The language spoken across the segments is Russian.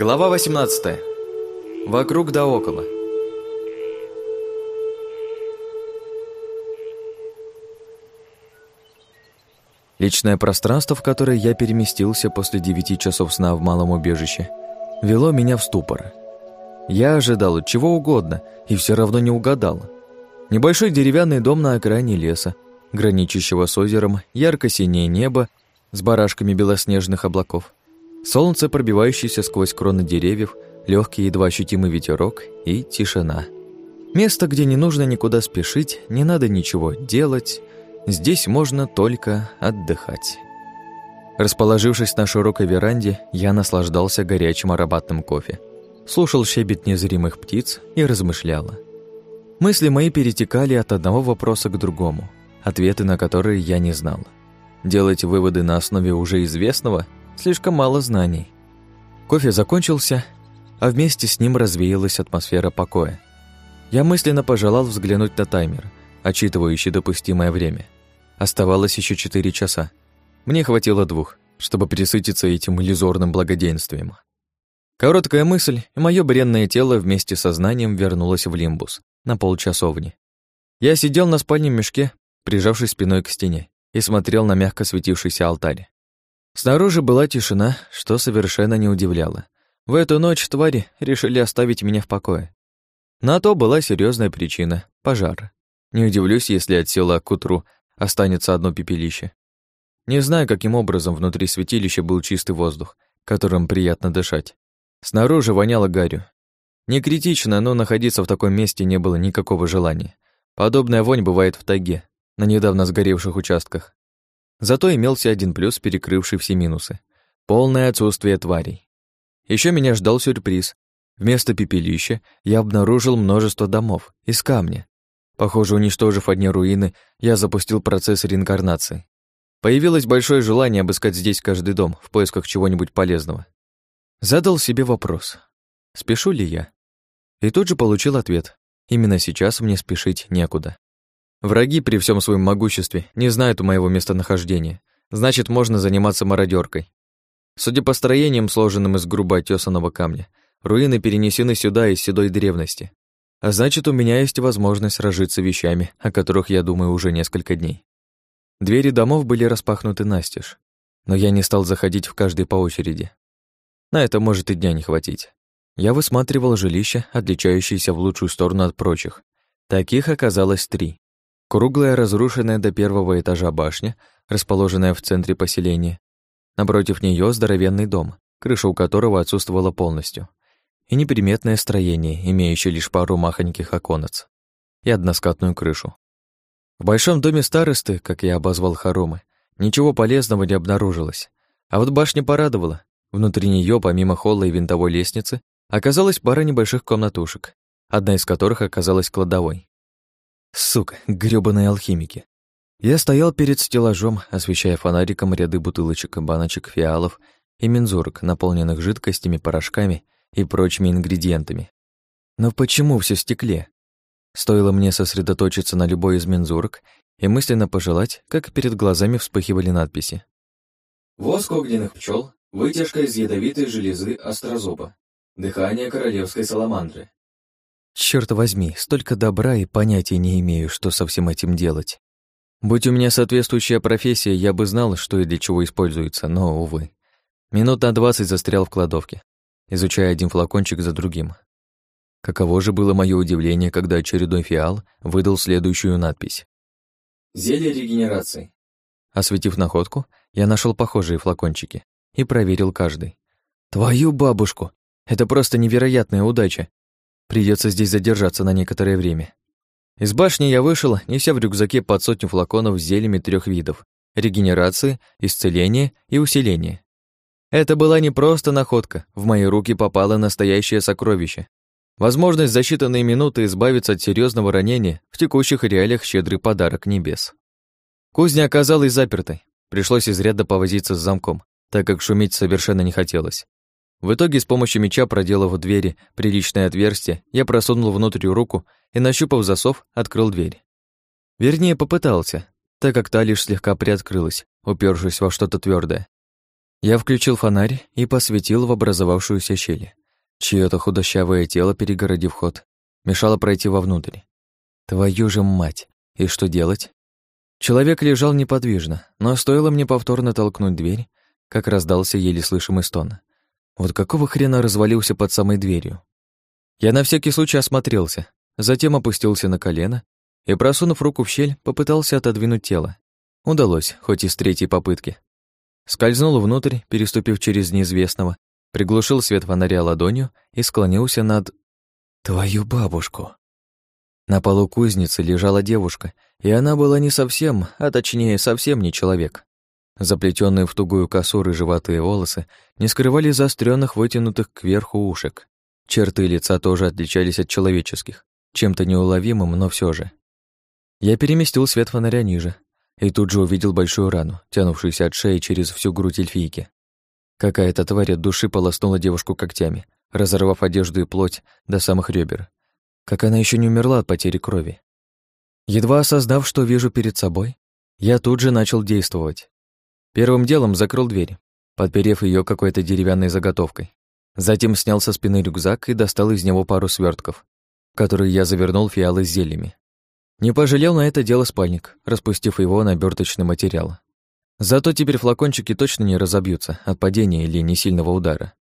Глава 18. Вокруг да около. Личное пространство, в которое я переместился после девяти часов сна в малом убежище, вело меня в ступор. Я ожидал чего угодно и все равно не угадал. Небольшой деревянный дом на окраине леса, граничащего с озером, ярко-синее небо с барашками белоснежных облаков, солнце, пробивающееся сквозь кроны деревьев, легкий едва ощутимый ветерок и тишина. Место, где не нужно никуда спешить, не надо ничего делать, здесь можно только отдыхать. Расположившись на широкой веранде, я наслаждался горячим ароматным кофе, слушал щебет незримых птиц и размышлял. Мысли мои перетекали от одного вопроса к другому, ответы на которые я не знал. Делать выводы на основе уже известного слишком мало знаний. Кофе закончился, а вместе с ним развеялась атмосфера покоя. Я мысленно пожелал взглянуть на таймер, отчитывающий допустимое время. Оставалось еще четыре часа. Мне хватило двух, чтобы присытиться этим иллюзорным благоденствием. Короткая мысль, и мое бренное тело вместе со знанием вернулось в лимбус на полчасовни. Я сидел на спальном мешке, прижавшись спиной к стене и смотрел на мягко светившийся алтарь. Снаружи была тишина, что совершенно не удивляло. В эту ночь твари решили оставить меня в покое. На то была серьезная причина — пожар. Не удивлюсь, если от села к утру останется одно пепелище. Не знаю, каким образом внутри святилища был чистый воздух, которым приятно дышать. Снаружи воняло гарью. Не критично, но находиться в таком месте не было никакого желания. Подобная вонь бывает в тайге, на недавно сгоревших участках. Зато имелся один плюс, перекрывший все минусы. Полное отсутствие тварей. Еще меня ждал сюрприз. Вместо пепелища я обнаружил множество домов из камня. Похоже, уничтожив одни руины, я запустил процесс реинкарнации. Появилось большое желание обыскать здесь каждый дом в поисках чего-нибудь полезного. Задал себе вопрос. Спешу ли я? И тут же получил ответ. Именно сейчас мне спешить некуда. Враги при всем своем могуществе не знают моего местонахождения, значит, можно заниматься мародеркой. Судя по строениям, сложенным из грубо отёсанного камня, руины перенесены сюда из седой древности. А значит, у меня есть возможность разжиться вещами, о которых я думаю уже несколько дней. Двери домов были распахнуты настежь, но я не стал заходить в каждый по очереди. На это может и дня не хватить. Я высматривал жилища, отличающиеся в лучшую сторону от прочих. Таких оказалось три. Круглая, разрушенная до первого этажа башня, расположенная в центре поселения. Напротив нее здоровенный дом, крыша у которого отсутствовала полностью. И неприметное строение, имеющее лишь пару махоньких оконец. И односкатную крышу. В большом доме старосты, как я обозвал хоромы, ничего полезного не обнаружилось. А вот башня порадовала. Внутри нее, помимо холла и винтовой лестницы, оказалась пара небольших комнатушек, одна из которых оказалась кладовой. Сука, грёбаные алхимики. Я стоял перед стеллажом, освещая фонариком ряды бутылочек, баночек, фиалов и мензурок, наполненных жидкостями, порошками и прочими ингредиентами. Но почему все в стекле? Стоило мне сосредоточиться на любой из мензурок и мысленно пожелать, как перед глазами вспыхивали надписи. Воск огненных пчел, вытяжка из ядовитой железы астрозоба, дыхание королевской саламандры, Черт возьми, столько добра и понятия не имею, что со всем этим делать. Будь у меня соответствующая профессия, я бы знал, что и для чего используется, но, увы. Минут на двадцать застрял в кладовке, изучая один флакончик за другим. Каково же было мое удивление, когда очередной фиал выдал следующую надпись. «Зелье регенерации». Осветив находку, я нашел похожие флакончики и проверил каждый. «Твою бабушку! Это просто невероятная удача! Придется здесь задержаться на некоторое время. Из башни я вышел, неся в рюкзаке под сотню флаконов с зельями трех видов — регенерации, исцеления и усиления. Это была не просто находка, в мои руки попало настоящее сокровище. Возможность за считанные минуты избавиться от серьезного ранения в текущих реалиях щедрый подарок небес. Кузня оказалась запертой. Пришлось изрядно повозиться с замком, так как шуметь совершенно не хотелось. В итоге с помощью меча, проделав в двери приличное отверстие, я просунул внутрь руку и, нащупав засов, открыл дверь. Вернее, попытался, так как та лишь слегка приоткрылась, упершись во что-то твердое. Я включил фонарь и посветил в образовавшуюся щель. Чьё-то худощавое тело, перегородив ход, мешало пройти вовнутрь. Твою же мать! И что делать? Человек лежал неподвижно, но стоило мне повторно толкнуть дверь, как раздался еле слышимый стон. Вот какого хрена развалился под самой дверью? Я на всякий случай осмотрелся, затем опустился на колено и, просунув руку в щель, попытался отодвинуть тело. Удалось, хоть и с третьей попытки. Скользнул внутрь, переступив через неизвестного, приглушил свет фонаря ладонью и склонился над... Твою бабушку. На полу кузницы лежала девушка, и она была не совсем, а точнее совсем не человек. Заплетенные в тугую косу рыжеватые волосы не скрывали заостренных вытянутых кверху ушек. Черты лица тоже отличались от человеческих, чем-то неуловимым, но все же. Я переместил свет фонаря ниже и тут же увидел большую рану, тянувшуюся от шеи через всю грудь эльфийки. Какая-то тварь от души полоснула девушку когтями, разорвав одежду и плоть до самых ребер. Как она еще не умерла от потери крови. Едва осознав, что вижу перед собой, я тут же начал действовать. Первым делом закрыл дверь, подперев ее какой-то деревянной заготовкой. Затем снял со спины рюкзак и достал из него пару свертков, которые я завернул фиалы с зельями. Не пожалел на это дело спальник, распустив его на оберточный материал. Зато теперь флакончики точно не разобьются от падения или несильного удара.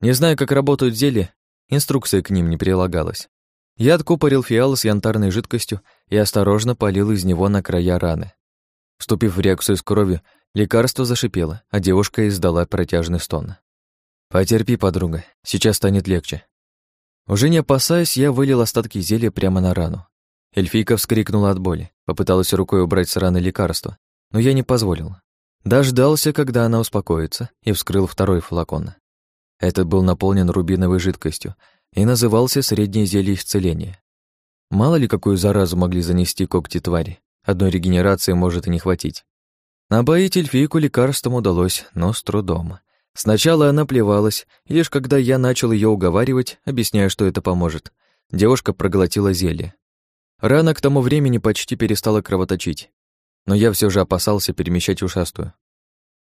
Не знаю, как работают зелья, инструкция к ним не прилагалась. Я откупорил фиал с янтарной жидкостью и осторожно полил из него на края раны. Вступив в реакцию с кровью, лекарство зашипело, а девушка издала протяжный стон. «Потерпи, подруга, сейчас станет легче». Уже не опасаясь, я вылил остатки зелья прямо на рану. Эльфийка вскрикнула от боли, попыталась рукой убрать с раны лекарство, но я не позволил. Дождался, когда она успокоится, и вскрыл второй флакон. Этот был наполнен рубиновой жидкостью и назывался «Среднее зелье исцеления». Мало ли, какую заразу могли занести когти твари. Одной регенерации может и не хватить. Набоить эльфийку лекарством удалось, но с трудом. Сначала она плевалась, и лишь когда я начал ее уговаривать, объясняя, что это поможет, девушка проглотила зелье. Рана к тому времени почти перестала кровоточить, но я все же опасался перемещать ушастую.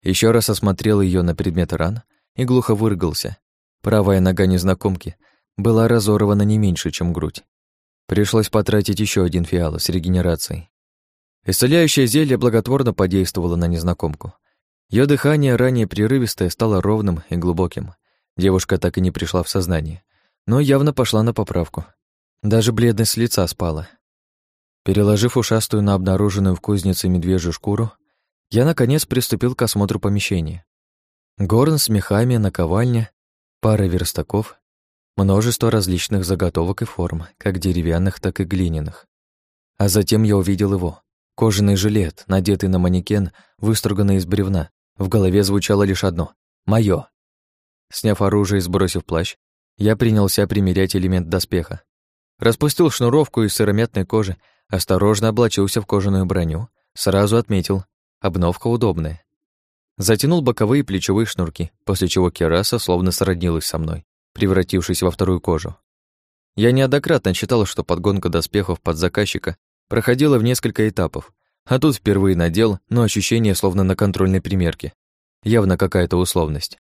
Еще раз осмотрел ее на предмет ран и глухо выргался. Правая нога незнакомки была разорвана не меньше, чем грудь. Пришлось потратить еще один фиал с регенерацией. Исцеляющее зелье благотворно подействовало на незнакомку. Ее дыхание, ранее прерывистое, стало ровным и глубоким. Девушка так и не пришла в сознание, но явно пошла на поправку. Даже бледность лица спала, Переложив ушастую на обнаруженную в кузнице медвежью шкуру, я, наконец, приступил к осмотру помещения. Горн с мехами, наковальня, пара верстаков, множество различных заготовок и форм, как деревянных, так и глиняных. А затем я увидел его. Кожаный жилет, надетый на манекен, выструганный из бревна. В голове звучало лишь одно — «Моё». Сняв оружие и сбросив плащ, я принялся примерять элемент доспеха. Распустил шнуровку из сыромятной кожи Осторожно облачился в кожаную броню, сразу отметил, обновка удобная. Затянул боковые плечевые шнурки, после чего кераса словно сроднилась со мной, превратившись во вторую кожу. Я неоднократно читал, что подгонка доспехов под заказчика проходила в несколько этапов, а тут впервые надел, но ощущение словно на контрольной примерке. Явно какая-то условность.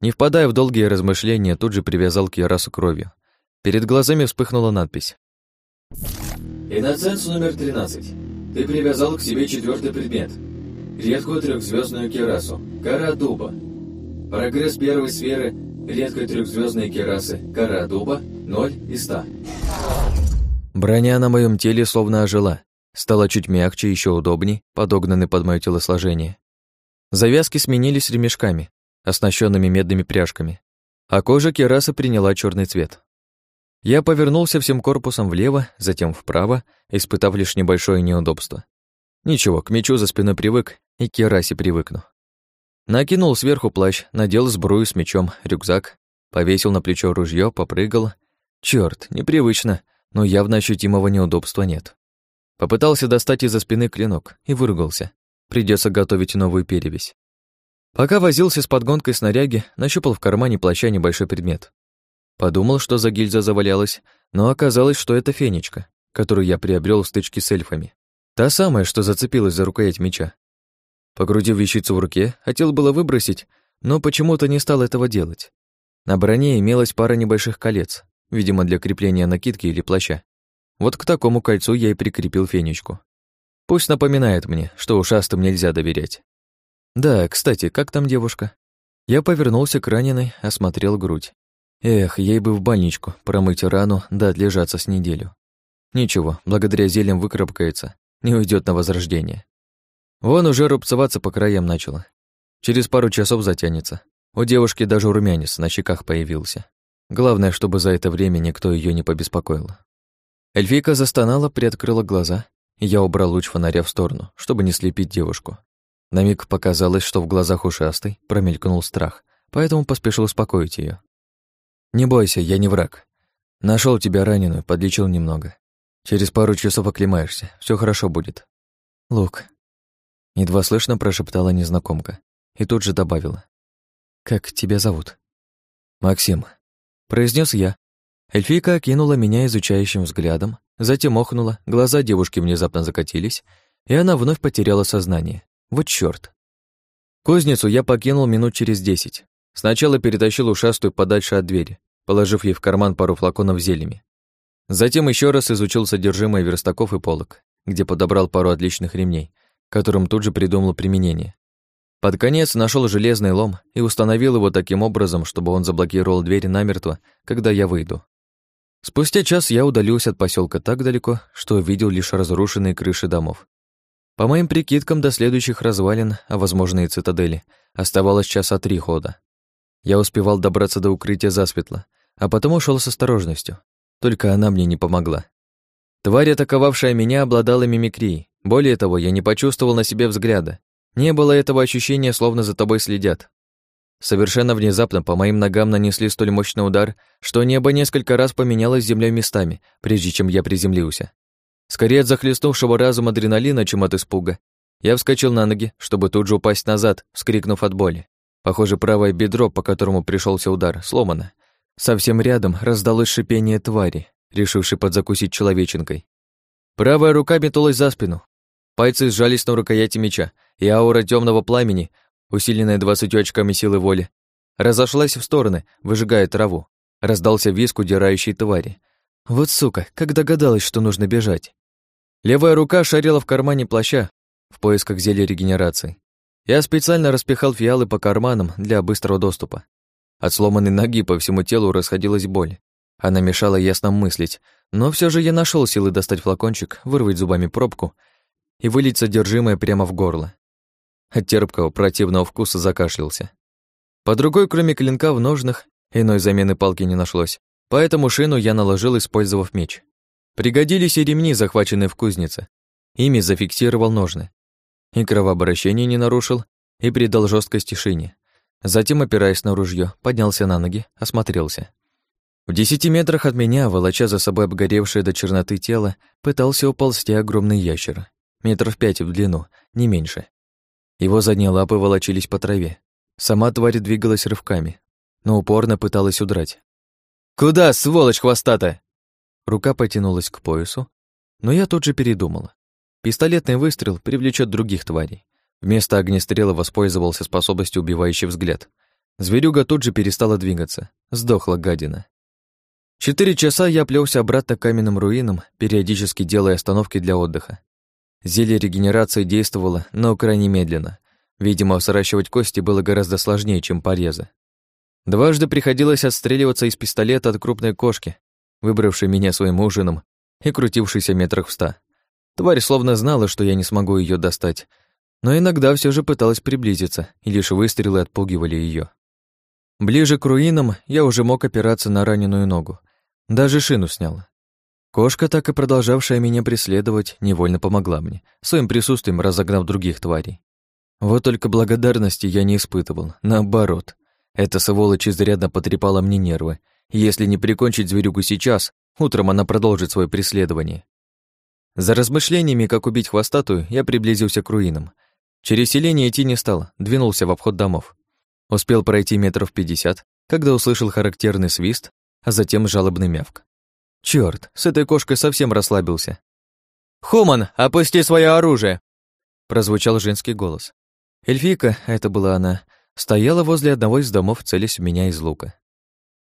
Не впадая в долгие размышления, тут же привязал керасу кровью. Перед глазами вспыхнула надпись Иноценс номер 13. Ты привязал к себе четвертый предмет. Редкую трехзвездную керасу. Кора дуба. Прогресс первой сферы редкой трехзвездной керасы. Кора дуба 0 из 100. Броня на моем теле словно ожила. Стала чуть мягче, еще удобней, подогнаны под мое телосложение. Завязки сменились ремешками, оснащенными медными пряжками, а кожа керасы приняла черный цвет. Я повернулся всем корпусом влево, затем вправо, испытав лишь небольшое неудобство. Ничего, к мечу за спиной привык и к керасе привыкну. Накинул сверху плащ, надел сбрую с мечом, рюкзак, повесил на плечо ружье, попрыгал. Черт, непривычно, но явно ощутимого неудобства нет. Попытался достать из-за спины клинок и выругался. Придется готовить новую перевесь. Пока возился с подгонкой снаряги, нащупал в кармане плаща небольшой предмет. Подумал, что за гильза завалялась, но оказалось, что это фенечка, которую я приобрел в стычке с эльфами. Та самая, что зацепилась за рукоять меча. Покрутив вещицу в руке, хотел было выбросить, но почему-то не стал этого делать. На броне имелась пара небольших колец, видимо, для крепления накидки или плаща. Вот к такому кольцу я и прикрепил фенечку. Пусть напоминает мне, что ушастым нельзя доверять. Да, кстати, как там девушка? Я повернулся к раненой, осмотрел грудь. Эх, ей бы в больничку, промыть рану, да отлежаться с неделю. Ничего, благодаря зельям выкарабкается, не уйдет на возрождение. Вон уже рубцеваться по краям начала. Через пару часов затянется. У девушки даже румянец на щеках появился. Главное, чтобы за это время никто ее не побеспокоил. Эльфийка застонала, приоткрыла глаза, я убрал луч фонаря в сторону, чтобы не слепить девушку. На миг показалось, что в глазах ушастой промелькнул страх, поэтому поспешил успокоить ее. «Не бойся, я не враг. Нашел тебя раненую, подлечил немного. Через пару часов оклемаешься, все хорошо будет». «Лук», — едва слышно прошептала незнакомка и тут же добавила. «Как тебя зовут?» «Максим», — произнес я. Эльфийка окинула меня изучающим взглядом, затем охнула, глаза девушки внезапно закатились, и она вновь потеряла сознание. Вот чёрт. Кузницу я покинул минут через десять. Сначала перетащил ушастую подальше от двери, положив ей в карман пару флаконов зельями. Затем еще раз изучил содержимое верстаков и полок, где подобрал пару отличных ремней, которым тут же придумал применение. Под конец нашел железный лом и установил его таким образом, чтобы он заблокировал дверь намертво, когда я выйду. Спустя час я удалился от поселка так далеко, что видел лишь разрушенные крыши домов. По моим прикидкам, до следующих развалин, а возможно и цитадели, оставалось часа три хода. Я успевал добраться до укрытия засветло, а потом ушел с осторожностью. Только она мне не помогла. Тварь, атаковавшая меня, обладала мимикрией. Более того, я не почувствовал на себе взгляда. Не было этого ощущения, словно за тобой следят. Совершенно внезапно по моим ногам нанесли столь мощный удар, что небо несколько раз поменялось землей местами, прежде чем я приземлился. Скорее от захлестнувшего разум адреналина, чем от испуга. Я вскочил на ноги, чтобы тут же упасть назад, вскрикнув от боли. Похоже, правое бедро, по которому пришелся удар, сломано. Совсем рядом раздалось шипение твари, решившей подзакусить человеченкой. Правая рука метнулась за спину. Пальцы сжались на рукояти меча, и аура темного пламени, усиленная двадцатью очками силы воли, разошлась в стороны, выжигая траву. Раздался виск удирающей твари. Вот сука, как догадалась, что нужно бежать. Левая рука шарила в кармане плаща в поисках зелья регенерации. Я специально распихал фиалы по карманам для быстрого доступа. От сломанной ноги по всему телу расходилась боль. Она мешала ясно мыслить, но все же я нашел силы достать флакончик, вырвать зубами пробку и вылить содержимое прямо в горло. От терпкого противного вкуса закашлялся. По другой, кроме клинка в ножнах, иной замены палки не нашлось, поэтому шину я наложил, использовав меч. Пригодились и ремни, захваченные в кузнице. Ими зафиксировал ножны. И кровообращение не нарушил, и придал жесткости шине. Затем, опираясь на ружье, поднялся на ноги, осмотрелся. В десяти метрах от меня, волоча за собой обгоревшее до черноты тело, пытался уползти огромный ящер. Метров пять в длину, не меньше. Его задние лапы волочились по траве. Сама тварь двигалась рывками, но упорно пыталась удрать. «Куда, сволочь хвостатая?» Рука потянулась к поясу, но я тут же передумала. Пистолетный выстрел привлечет других тварей. Вместо огнестрела воспользовался способностью убивающий взгляд. Зверюга тут же перестала двигаться. Сдохла гадина. Четыре часа я плелся обратно к каменным руинам, периодически делая остановки для отдыха. Зелье регенерации действовало, но крайне медленно. Видимо, сращивать кости было гораздо сложнее, чем порезы. Дважды приходилось отстреливаться из пистолета от крупной кошки, выбравшей меня своим ужином и крутившейся метрах в ста. Тварь словно знала, что я не смогу ее достать, но иногда все же пыталась приблизиться, и лишь выстрелы отпугивали ее. Ближе к руинам я уже мог опираться на раненую ногу. Даже шину сняла. Кошка, так и продолжавшая меня преследовать, невольно помогла мне, своим присутствием разогнав других тварей. Вот только благодарности я не испытывал, наоборот. Эта сволочь изрядно потрепала мне нервы, если не прикончить зверюгу сейчас, утром она продолжит свое преследование. За размышлениями, как убить хвостатую, я приблизился к руинам. Через селение идти не стал, двинулся в обход домов. Успел пройти метров пятьдесят, когда услышал характерный свист, а затем жалобный мявк. Чёрт, с этой кошкой совсем расслабился. «Хуман, опусти свое оружие!» Прозвучал женский голос. Эльфийка, это была она, стояла возле одного из домов, целясь в меня из лука.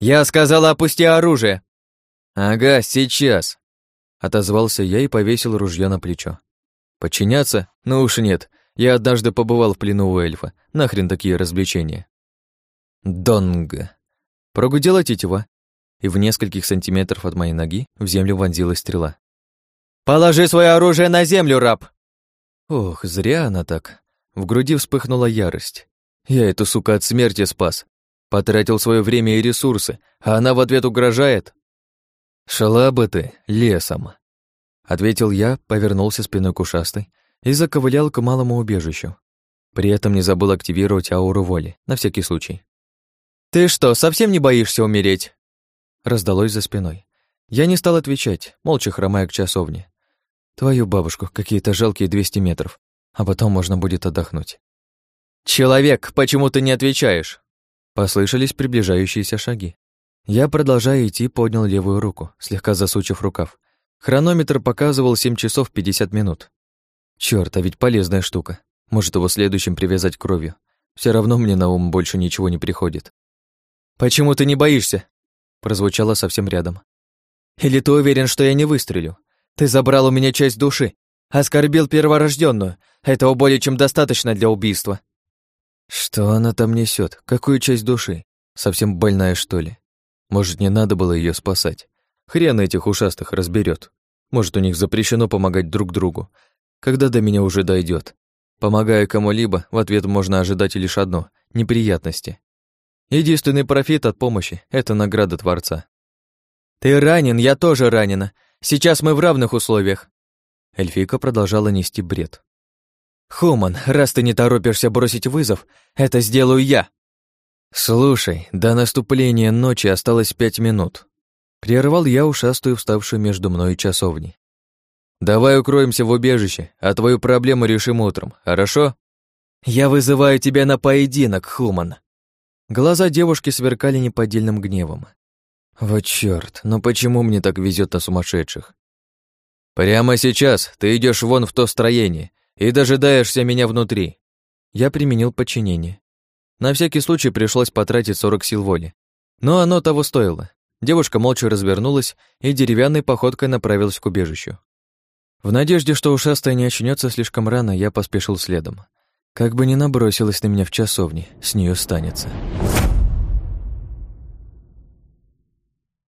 «Я сказала, опусти оружие!» «Ага, сейчас!» Отозвался я и повесил ружье на плечо. «Подчиняться? Ну уж нет. Я однажды побывал в плену у эльфа. Нахрен такие развлечения?» «Донга!» Прогудела тетива, и в нескольких сантиметров от моей ноги в землю вонзилась стрела. «Положи свое оружие на землю, раб!» Ох, зря она так. В груди вспыхнула ярость. Я эту сука от смерти спас. Потратил свое время и ресурсы, а она в ответ угрожает. «Шла бы ты лесом», — ответил я, повернулся спиной к ушастой и заковылял к малому убежищу. При этом не забыл активировать ауру воли, на всякий случай. «Ты что, совсем не боишься умереть?» Раздалось за спиной. Я не стал отвечать, молча хромая к часовне. Твою бабушку, какие-то жалкие 200 метров, а потом можно будет отдохнуть. «Человек, почему ты не отвечаешь?» Послышались приближающиеся шаги. Я, продолжая идти, поднял левую руку, слегка засучив рукав. Хронометр показывал 7 часов 50 минут. Чёрт, а ведь полезная штука. Может, его следующим привязать кровью. Все равно мне на ум больше ничего не приходит. «Почему ты не боишься?» Прозвучало совсем рядом. «Или ты уверен, что я не выстрелю? Ты забрал у меня часть души, оскорбил перворожденную. Этого более чем достаточно для убийства». Что она там несет? Какую часть души? Совсем больная, что ли? Может, не надо было ее спасать? Хрен этих ушастых разберет. Может, у них запрещено помогать друг другу. Когда до меня уже дойдет. Помогая кому-либо, в ответ можно ожидать лишь одно — неприятности. Единственный профит от помощи — это награда Творца. «Ты ранен, я тоже ранена. Сейчас мы в равных условиях». Эльфийка продолжала нести бред. «Хуман, раз ты не торопишься бросить вызов, это сделаю я!» «Слушай, до наступления ночи осталось пять минут». Прервал я ушастую, вставшую между мной и часовней. «Давай укроемся в убежище, а твою проблему решим утром, хорошо?» «Я вызываю тебя на поединок, Хуман!» Глаза девушки сверкали неподдельным гневом. «Вот чёрт, но почему мне так везет на сумасшедших?» «Прямо сейчас ты идешь вон в то строение и дожидаешься меня внутри». Я применил подчинение. На всякий случай пришлось потратить 40 сил воли. Но оно того стоило. Девушка молча развернулась и деревянной походкой направилась к убежищу. В надежде, что ушастая не очнется слишком рано, я поспешил следом. Как бы ни набросилась на меня в часовне, с нее станется.